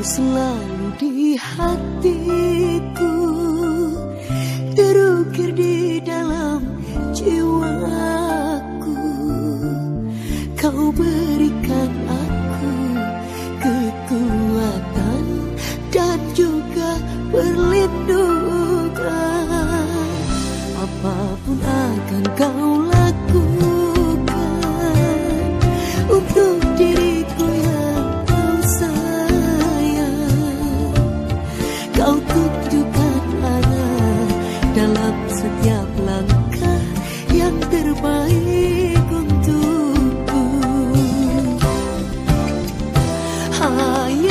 selalu di hatiku. dalam setiap langkah yang terbaik untukku. Hanya.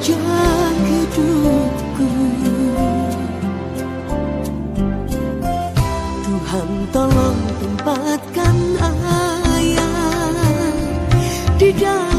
Jaga hidupku. Tuhan tolong tempatkan ayah di dalam